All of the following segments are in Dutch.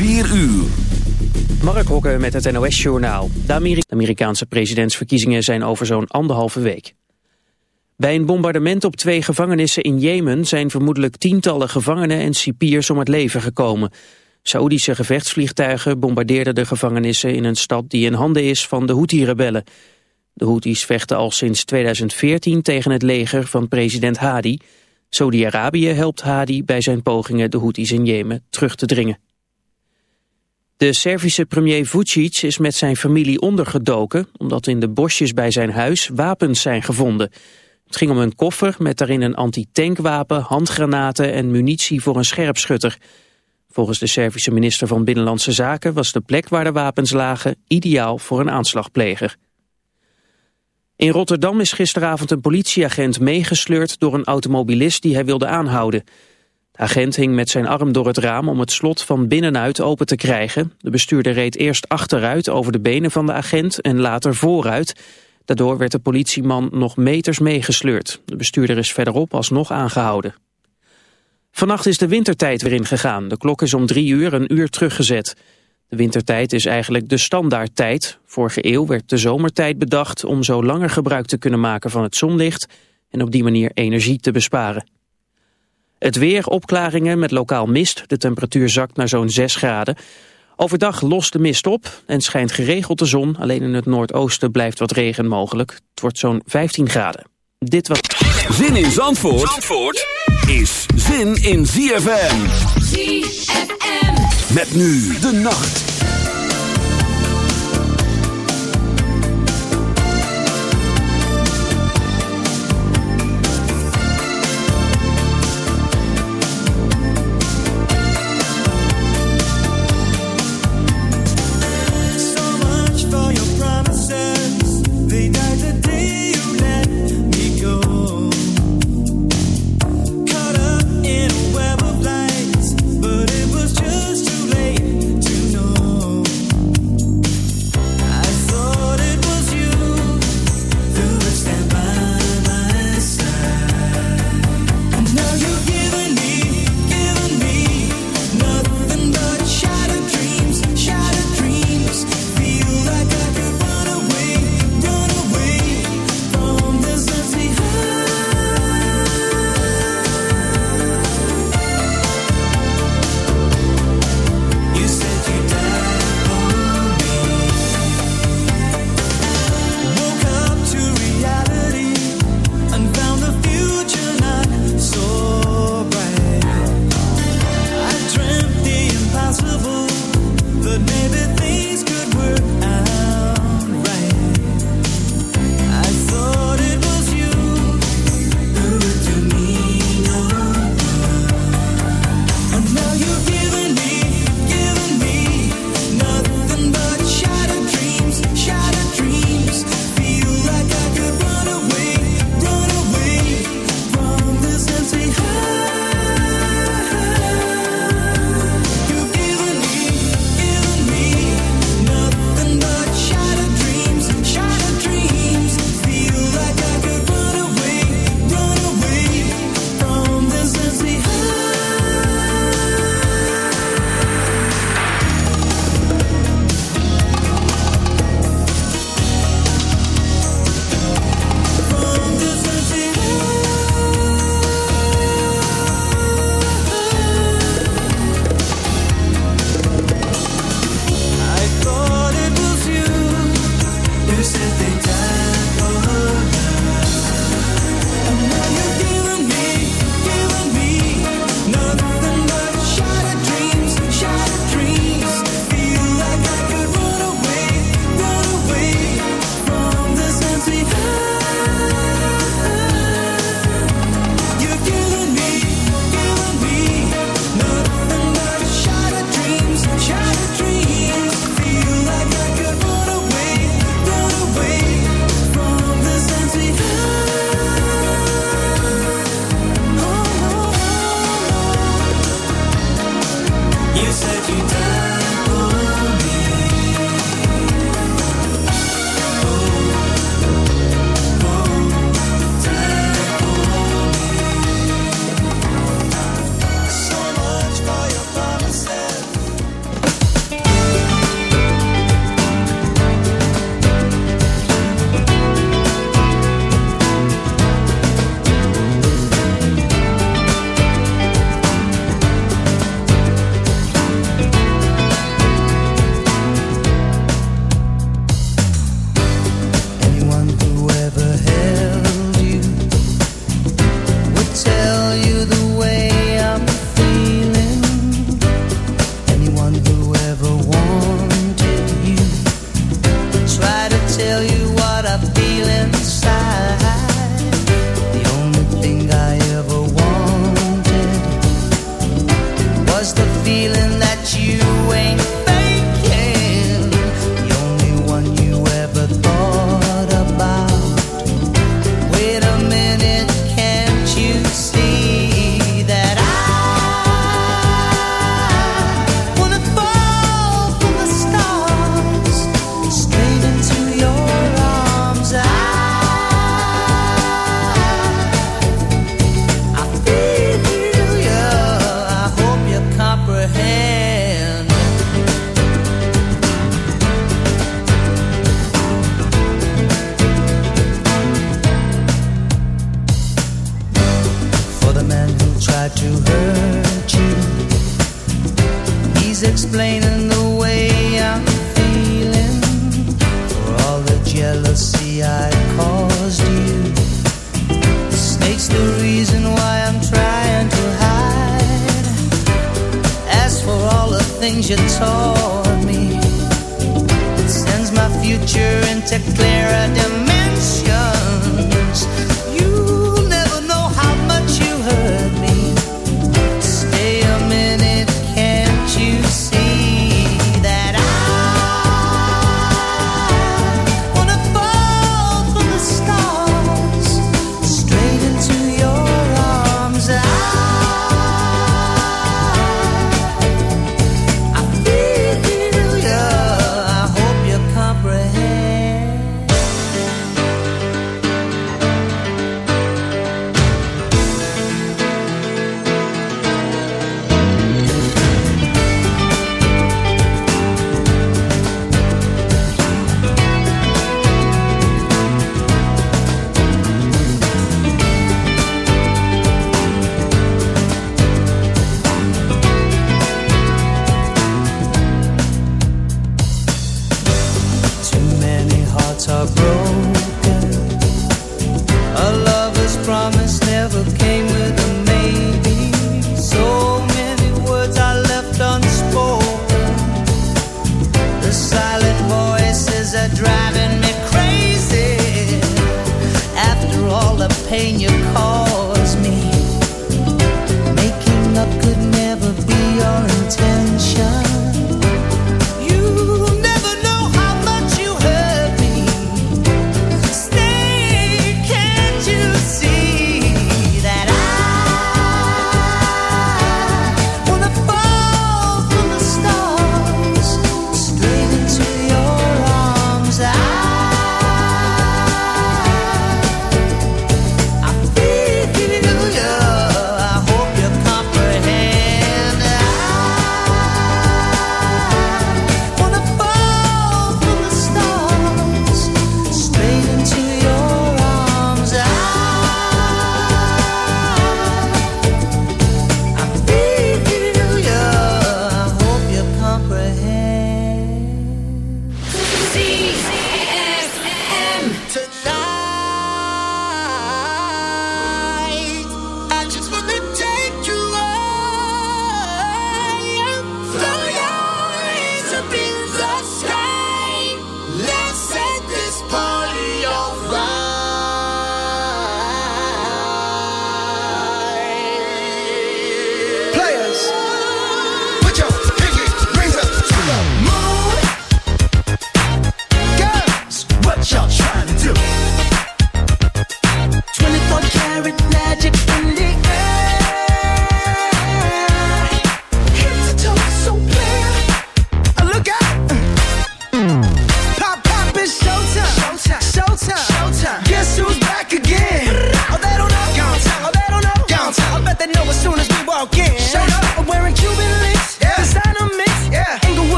4 uur. Mark Hokken met het NOS-journaal. De Amerikaanse presidentsverkiezingen zijn over zo'n anderhalve week. Bij een bombardement op twee gevangenissen in Jemen... zijn vermoedelijk tientallen gevangenen en cipiers om het leven gekomen. Saoedische gevechtsvliegtuigen bombardeerden de gevangenissen... in een stad die in handen is van de Houthi-rebellen. De Houthis vechten al sinds 2014 tegen het leger van president Hadi. Saudi-Arabië helpt Hadi bij zijn pogingen de Houthis in Jemen terug te dringen. De Servische premier Vucic is met zijn familie ondergedoken... omdat in de bosjes bij zijn huis wapens zijn gevonden. Het ging om een koffer met daarin een antitankwapen, handgranaten... en munitie voor een scherpschutter. Volgens de Servische minister van Binnenlandse Zaken... was de plek waar de wapens lagen ideaal voor een aanslagpleger. In Rotterdam is gisteravond een politieagent meegesleurd... door een automobilist die hij wilde aanhouden... Agent hing met zijn arm door het raam om het slot van binnenuit open te krijgen. De bestuurder reed eerst achteruit over de benen van de agent en later vooruit. Daardoor werd de politieman nog meters meegesleurd. De bestuurder is verderop alsnog aangehouden. Vannacht is de wintertijd weer ingegaan. De klok is om drie uur een uur teruggezet. De wintertijd is eigenlijk de standaardtijd. Vorige eeuw werd de zomertijd bedacht om zo langer gebruik te kunnen maken van het zonlicht en op die manier energie te besparen. Het weer, opklaringen met lokaal mist. De temperatuur zakt naar zo'n 6 graden. Overdag lost de mist op en schijnt geregeld de zon. Alleen in het noordoosten blijft wat regen mogelijk. Het wordt zo'n 15 graden. Dit was... Zin in Zandvoort, Zandvoort is zin in ZFM. ZFM. Met nu de nacht. I feel inside. 节奏。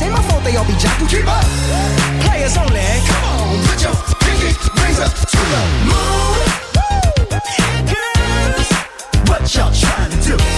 Ain't my fault they all be jocking. Keep up. Players only. Come on, put your pinky up to the moon. What y'all trying to do.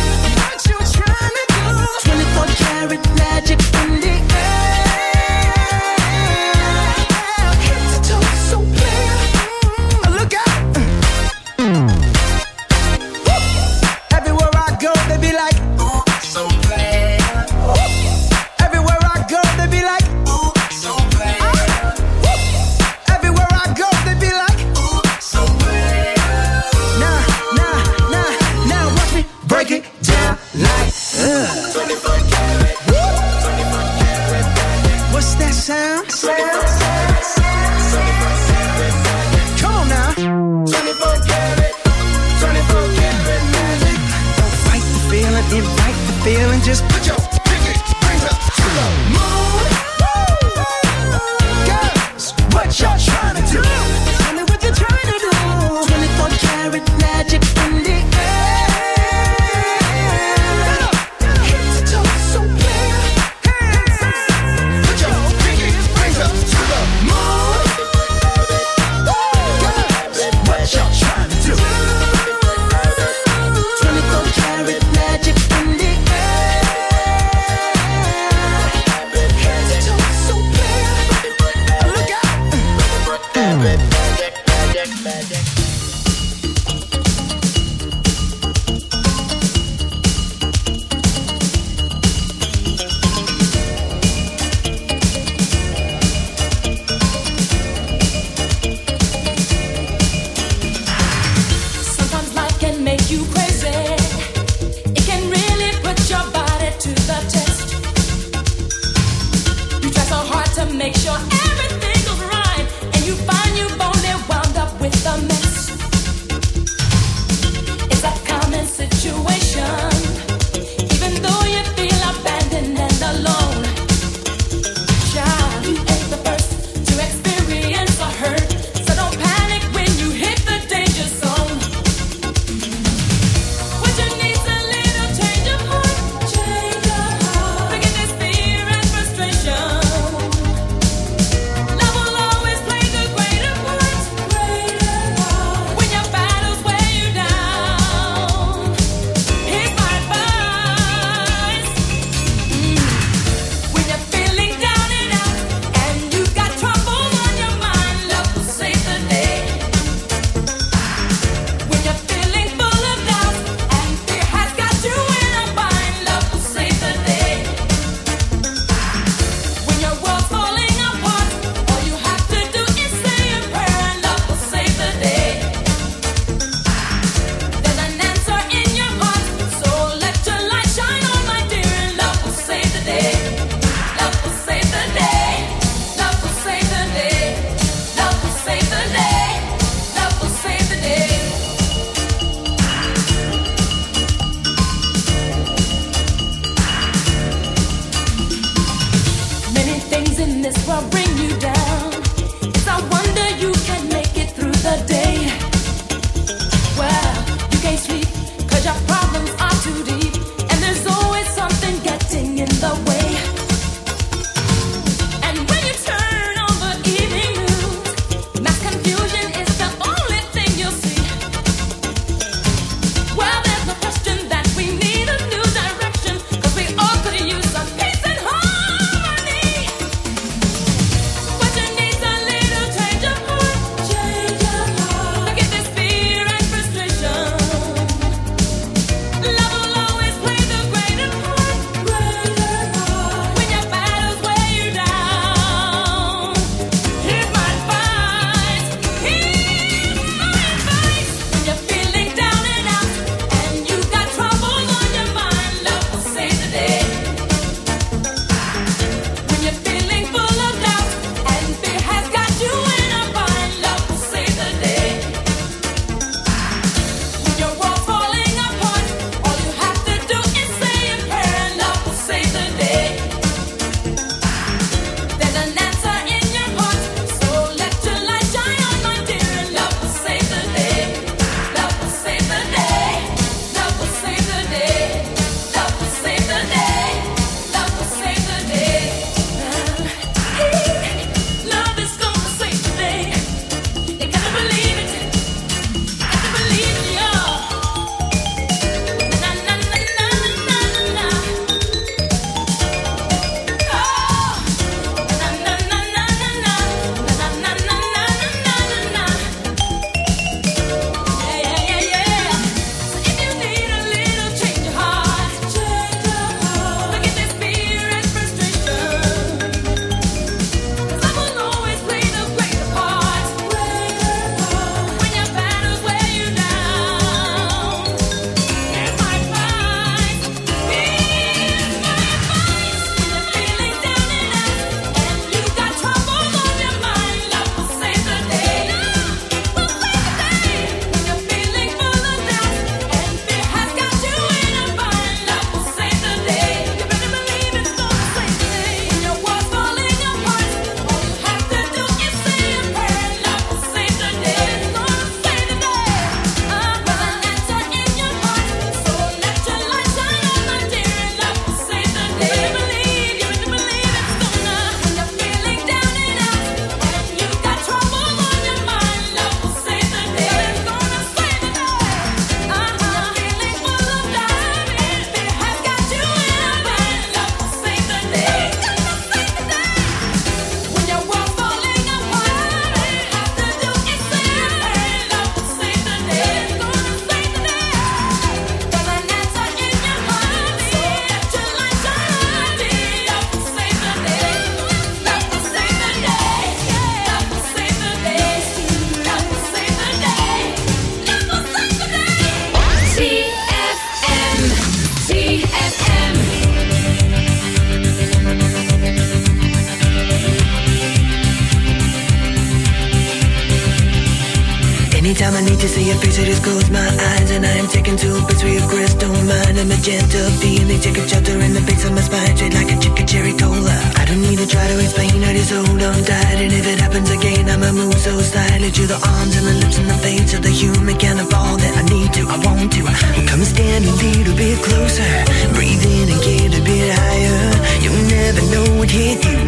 closer, breathe in and get a bit higher. You'll never know what hit you.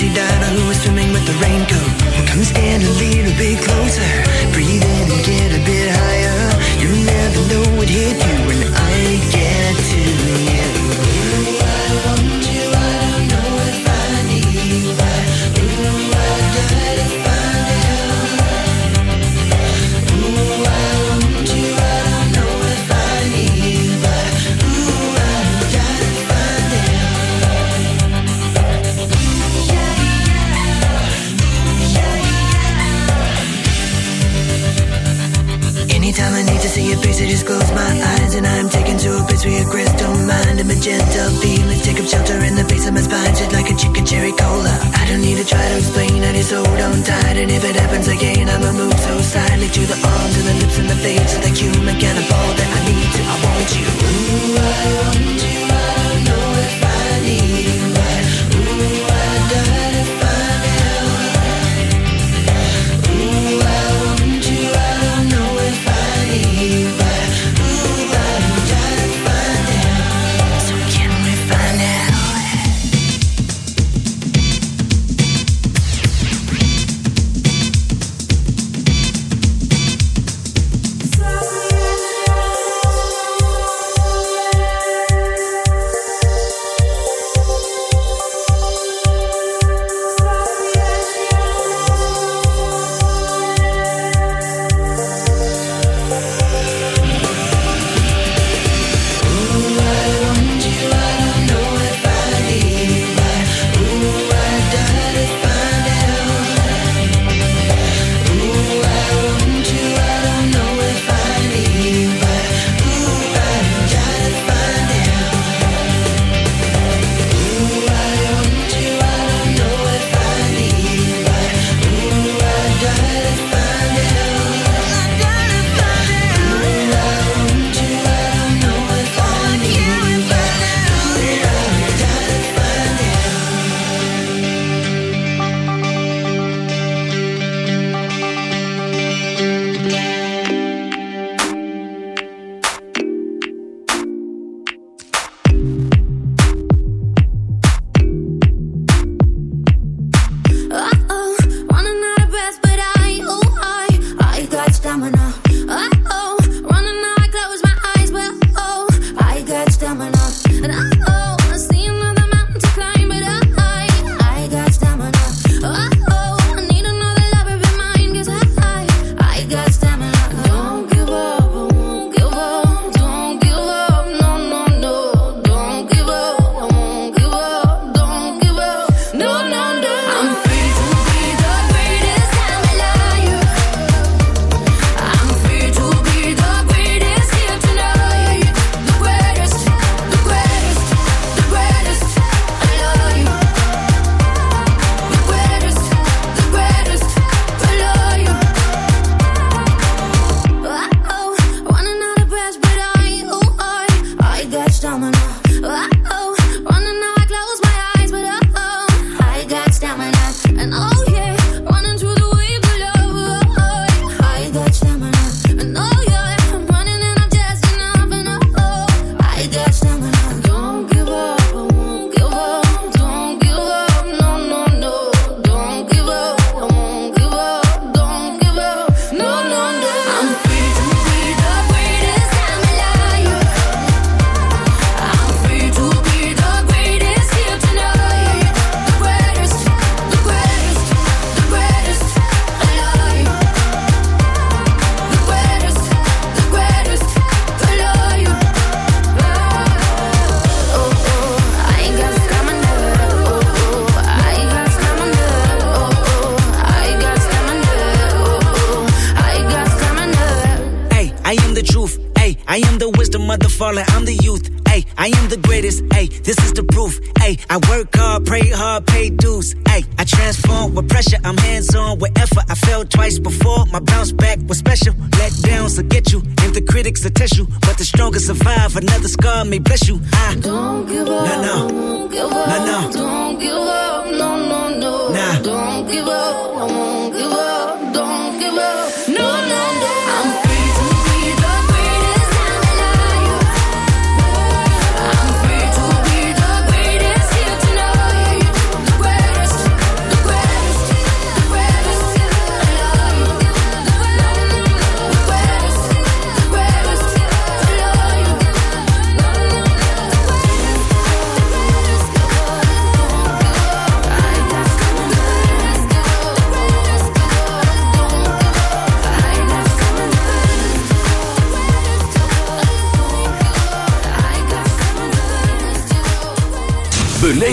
see that.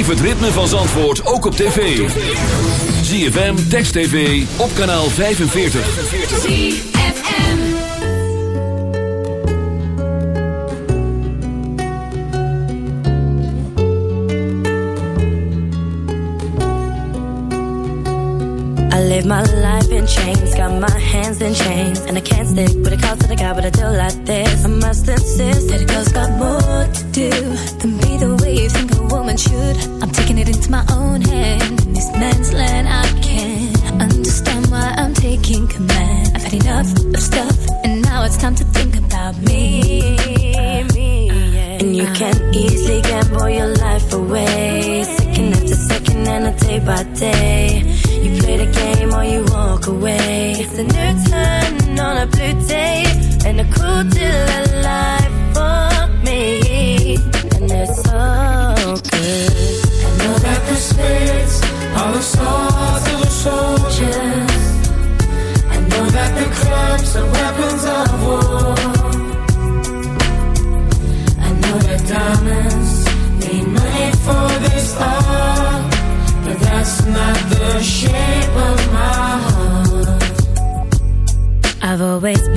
Beleef het ritme van Zandvoort ook op tv. ZFM, Text TV, op kanaal 45. I live my life in chains, got my hands in chains And I can't stick with a call to the guy, but I do like this I must insist that a got more to do Than be the way should. I'm taking it into my own hand. In this man's land, I can't understand why I'm taking command. I've had enough of stuff, and now it's time to think about me. me yeah. And you can easily gamble your life away, second after second, and a day by day. You play the game or you walk away. It's a new turn on a blue day, and a cool deal of life for me. And it's all ves.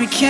we can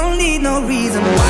don't need no reason why.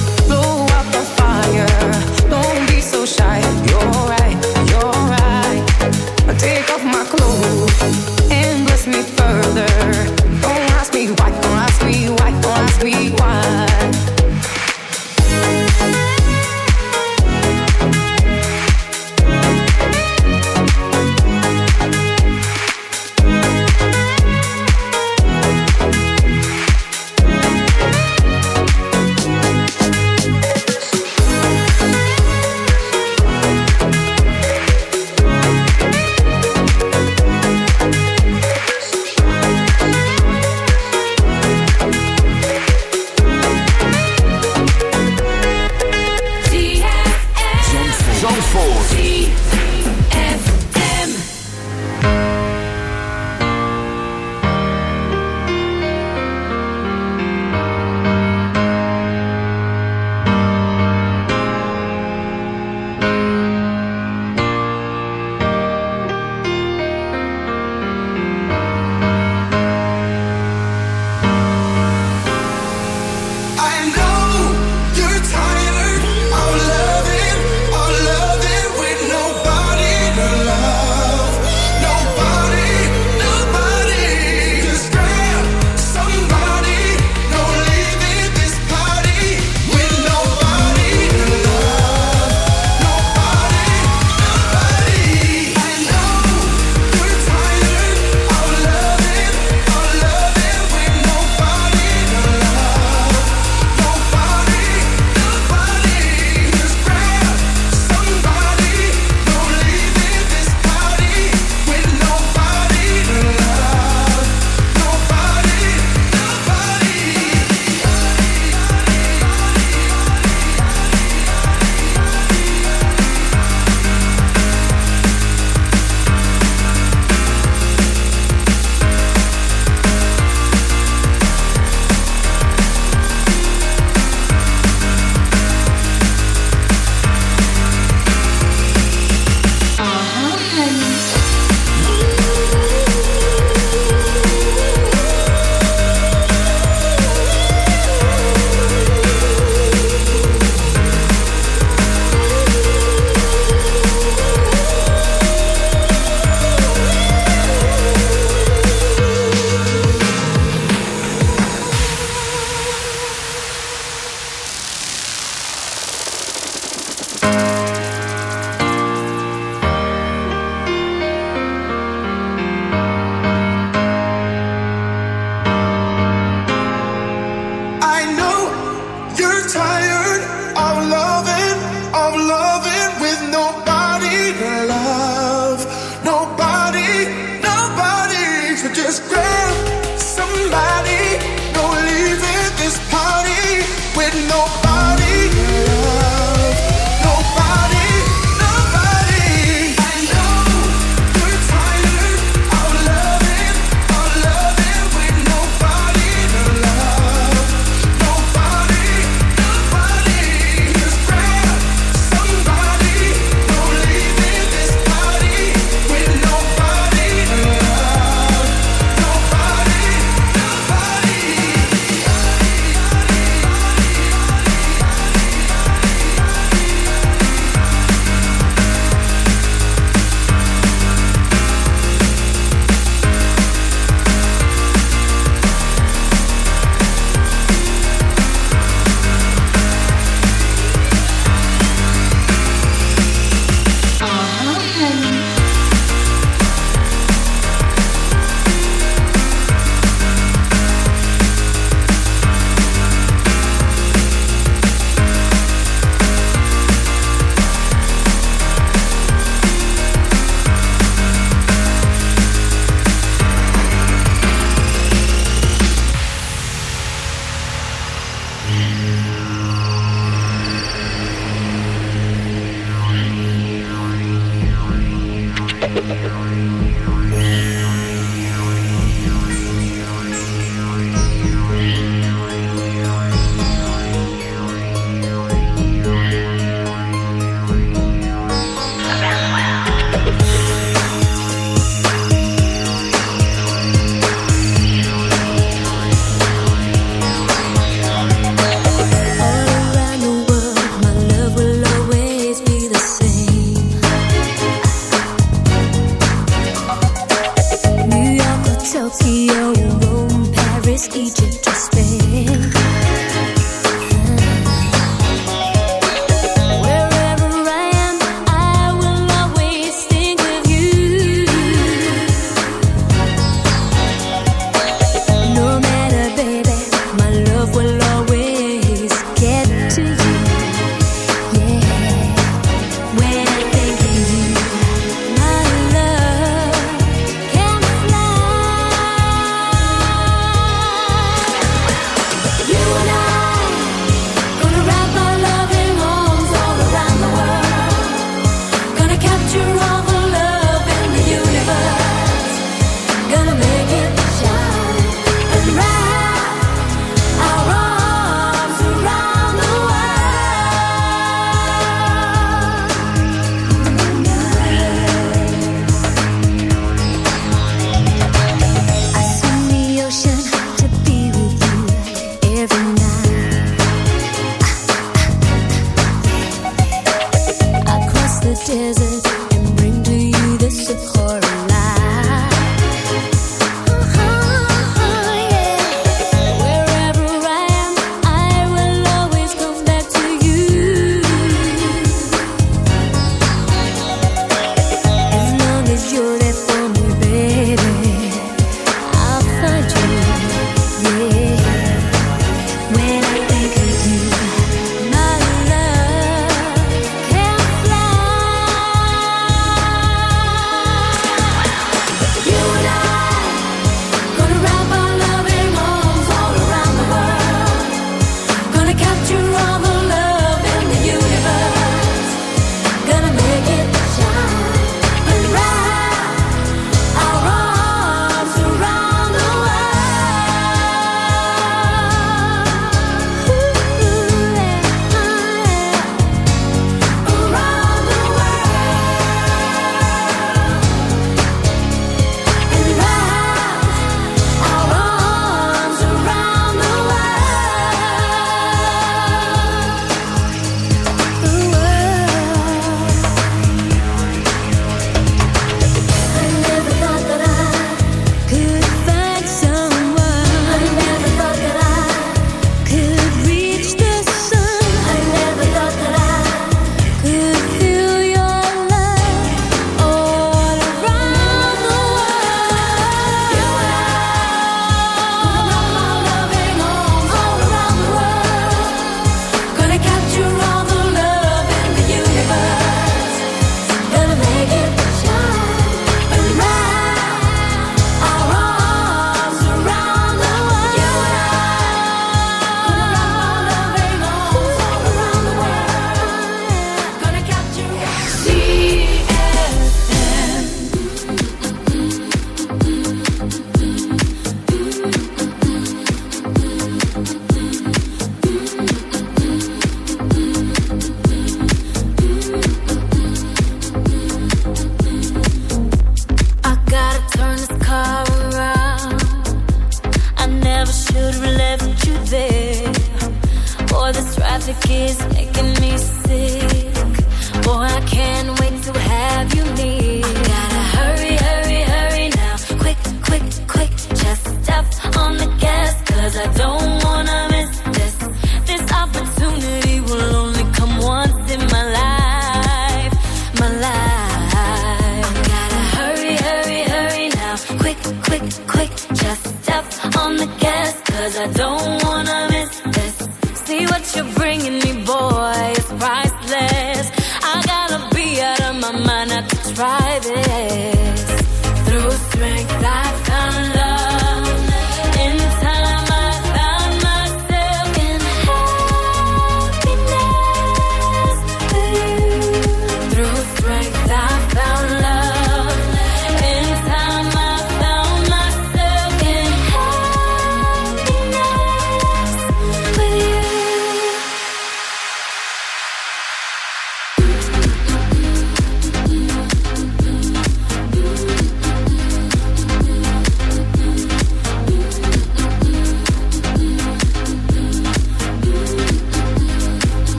Carrie.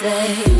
Say.